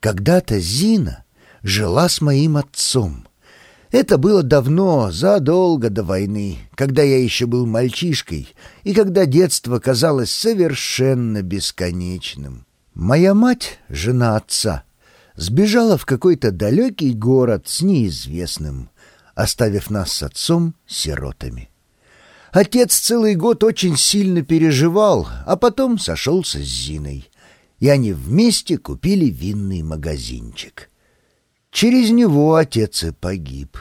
Когда-то Зина жила с моим отцом. Это было давно, задолго до войны, когда я еще был мальчишкой и когда детство казалось совершенно бесконечным. Моя мать, жена отца, сбежала в какой-то далекий город с неизвестным, оставив нас с отцом сиротами. Отец целый год очень сильно переживал, а потом сошелся с Зиной, и они вместе купили винный магазинчик. Через него отец и погиб.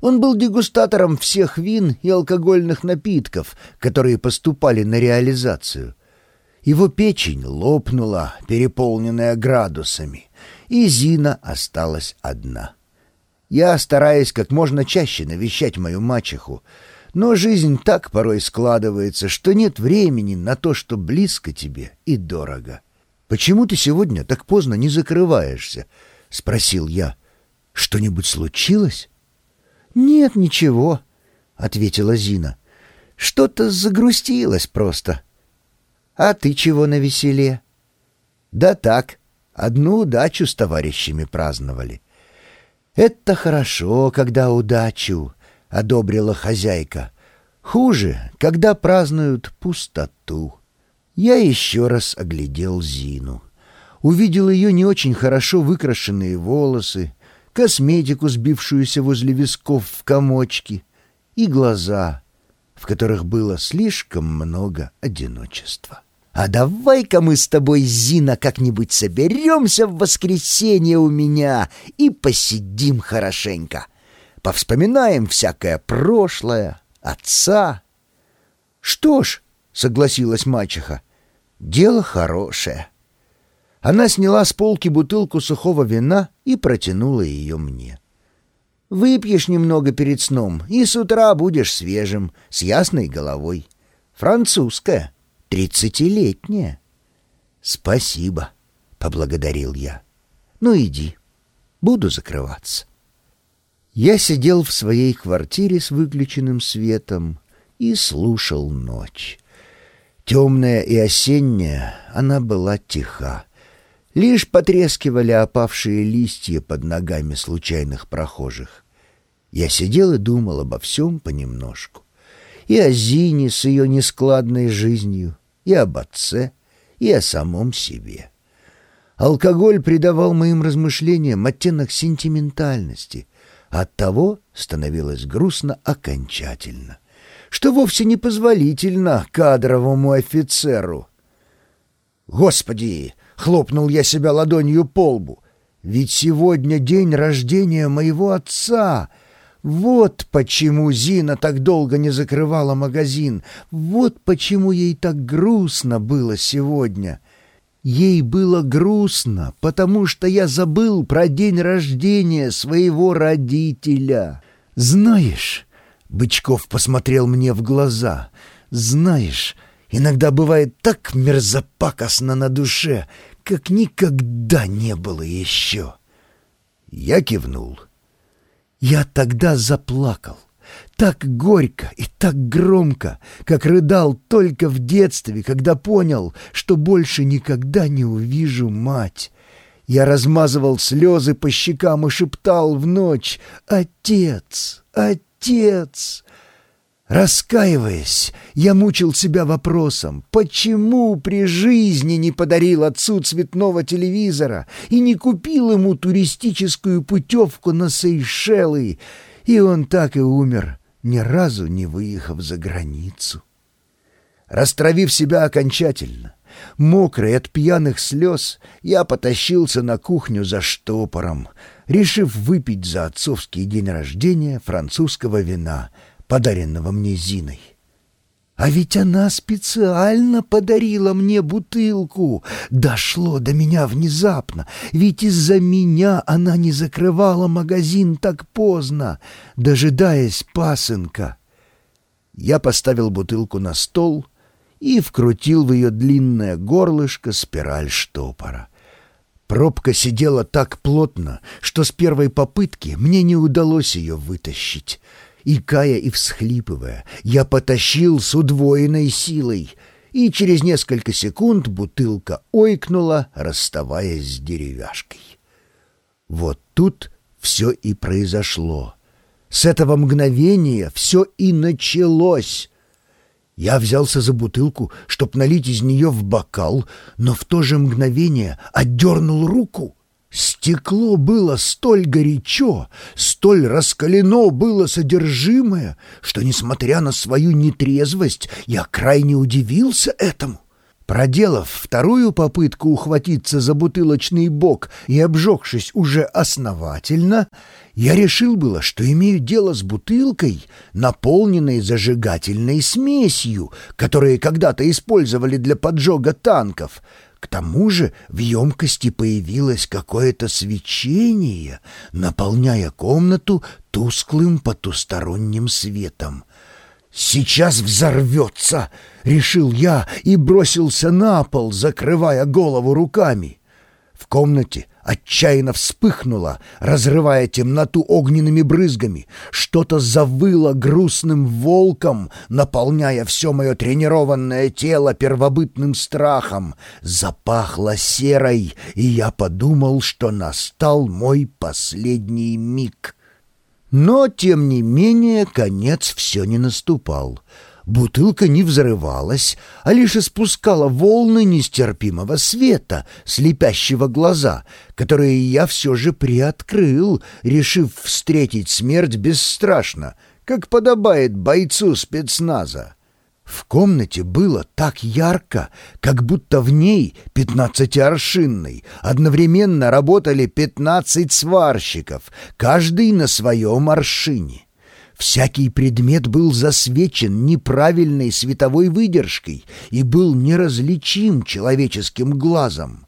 Он был дегустатором всех вин и алкогольных напитков, которые поступали на реализацию. Его печень лопнула, переполненная градусами, и Зина осталась одна. Я стараюсь как можно чаще навещать мою мачеху, но жизнь так порой складывается, что нет времени на то, что близко тебе и дорого. «Почему ты сегодня так поздно не закрываешься?» — спросил я. «Что-нибудь случилось?» «Нет, ничего», — ответила Зина. «Что-то загрустилось просто». «А ты чего на веселе?» «Да так, одну удачу с товарищами праздновали». «Это хорошо, когда удачу», — одобрила хозяйка. «Хуже, когда празднуют пустоту». Я еще раз оглядел Зину увидел ее не очень хорошо выкрашенные волосы, косметику, сбившуюся возле висков в комочки, и глаза, в которых было слишком много одиночества. «А давай-ка мы с тобой, Зина, как-нибудь соберемся в воскресенье у меня и посидим хорошенько. Повспоминаем всякое прошлое, отца». «Что ж», — согласилась мачеха, — «дело хорошее». Она сняла с полки бутылку сухого вина и протянула ее мне. «Выпьешь немного перед сном, и с утра будешь свежим, с ясной головой. Французская, тридцатилетняя». «Спасибо», — поблагодарил я. «Ну иди, буду закрываться». Я сидел в своей квартире с выключенным светом и слушал ночь. Темная и осенняя, она была тиха. Лишь потрескивали опавшие листья под ногами случайных прохожих. Я сидел и думал обо всем понемножку. И о Зине с ее нескладной жизнью, и об отце, и о самом себе. Алкоголь придавал моим размышлениям оттенок сентиментальности, а оттого становилось грустно окончательно, что вовсе не позволительно кадровому офицеру. «Господи!» Хлопнул я себя ладонью по лбу. Ведь сегодня день рождения моего отца. Вот почему Зина так долго не закрывала магазин. Вот почему ей так грустно было сегодня. Ей было грустно, потому что я забыл про день рождения своего родителя. Знаешь, Бычков посмотрел мне в глаза. Знаешь, иногда бывает так мерзопакостно на душе, как никогда не было еще. Я кивнул. Я тогда заплакал. Так горько и так громко, как рыдал только в детстве, когда понял, что больше никогда не увижу мать. Я размазывал слезы по щекам и шептал в ночь «Отец! Отец!» Раскаиваясь, я мучил себя вопросом, почему при жизни не подарил отцу цветного телевизора и не купил ему туристическую путевку на Сейшелы, и он так и умер, ни разу не выехав за границу. Растравив себя окончательно, мокрый от пьяных слез, я потащился на кухню за штопором, решив выпить за отцовский день рождения французского вина — подаренного мне Зиной. А ведь она специально подарила мне бутылку. Дошло до меня внезапно, ведь из-за меня она не закрывала магазин так поздно, дожидаясь пасынка. Я поставил бутылку на стол и вкрутил в ее длинное горлышко спираль штопора. Пробка сидела так плотно, что с первой попытки мне не удалось ее вытащить — и, кая и всхлипывая, я потащил с удвоенной силой, и через несколько секунд бутылка ойкнула, расставаясь с деревяшкой. Вот тут все и произошло. С этого мгновения все и началось. Я взялся за бутылку, чтоб налить из нее в бокал, но в то же мгновение отдернул руку. Стекло было столь горячо, столь раскалено было содержимое, что, несмотря на свою нетрезвость, я крайне удивился этому. Проделав вторую попытку ухватиться за бутылочный бок и обжегшись уже основательно, я решил было, что имею дело с бутылкой, наполненной зажигательной смесью, которую когда-то использовали для поджога танков. К тому же в емкости появилось какое-то свечение, наполняя комнату тусклым потусторонним светом. «Сейчас взорвется!» — решил я и бросился на пол, закрывая голову руками. В комнате отчаянно вспыхнуло, разрывая темноту огненными брызгами. Что-то завыло грустным волком, наполняя все мое тренированное тело первобытным страхом. Запахло серой, и я подумал, что настал мой последний миг. Но, тем не менее, конец все не наступал. Бутылка не взрывалась, а лишь испускала волны нестерпимого света, слепящего глаза, которые я все же приоткрыл, решив встретить смерть бесстрашно, как подобает бойцу спецназа. В комнате было так ярко, как будто в ней, пятнадцатиаршинной, одновременно работали пятнадцать сварщиков, каждый на своем аршине. Всякий предмет был засвечен неправильной световой выдержкой и был неразличим человеческим глазом.